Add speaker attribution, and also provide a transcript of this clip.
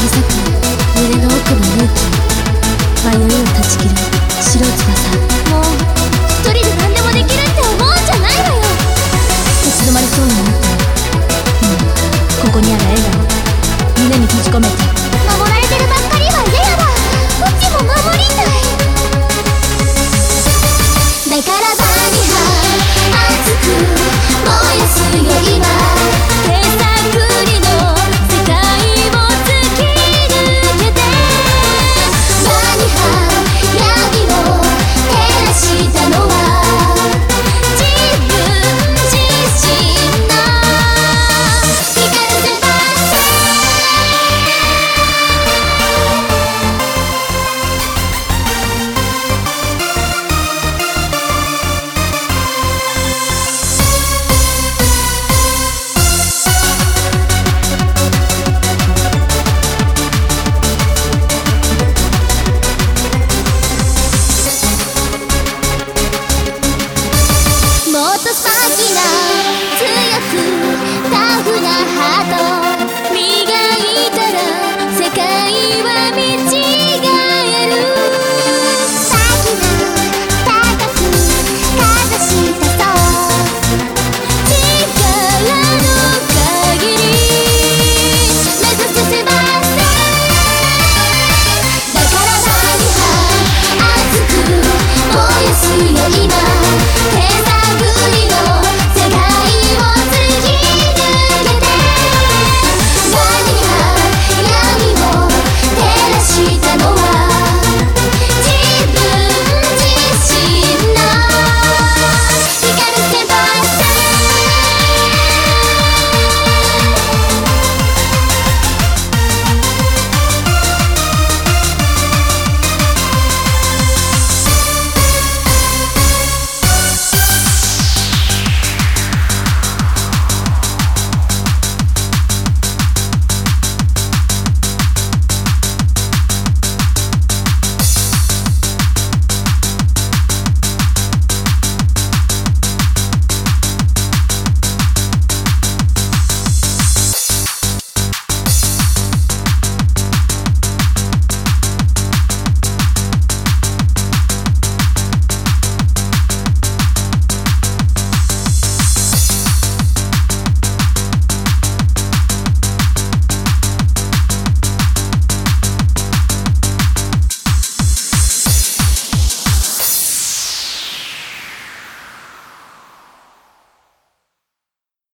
Speaker 1: り裂くれの奥の勇気迷いを断ち切る。白翼。もう一人で何でもできるって思うんじゃないわよ。立ち止まりそうになった、うん、ここにある笑顔。胸に閉じ込めて。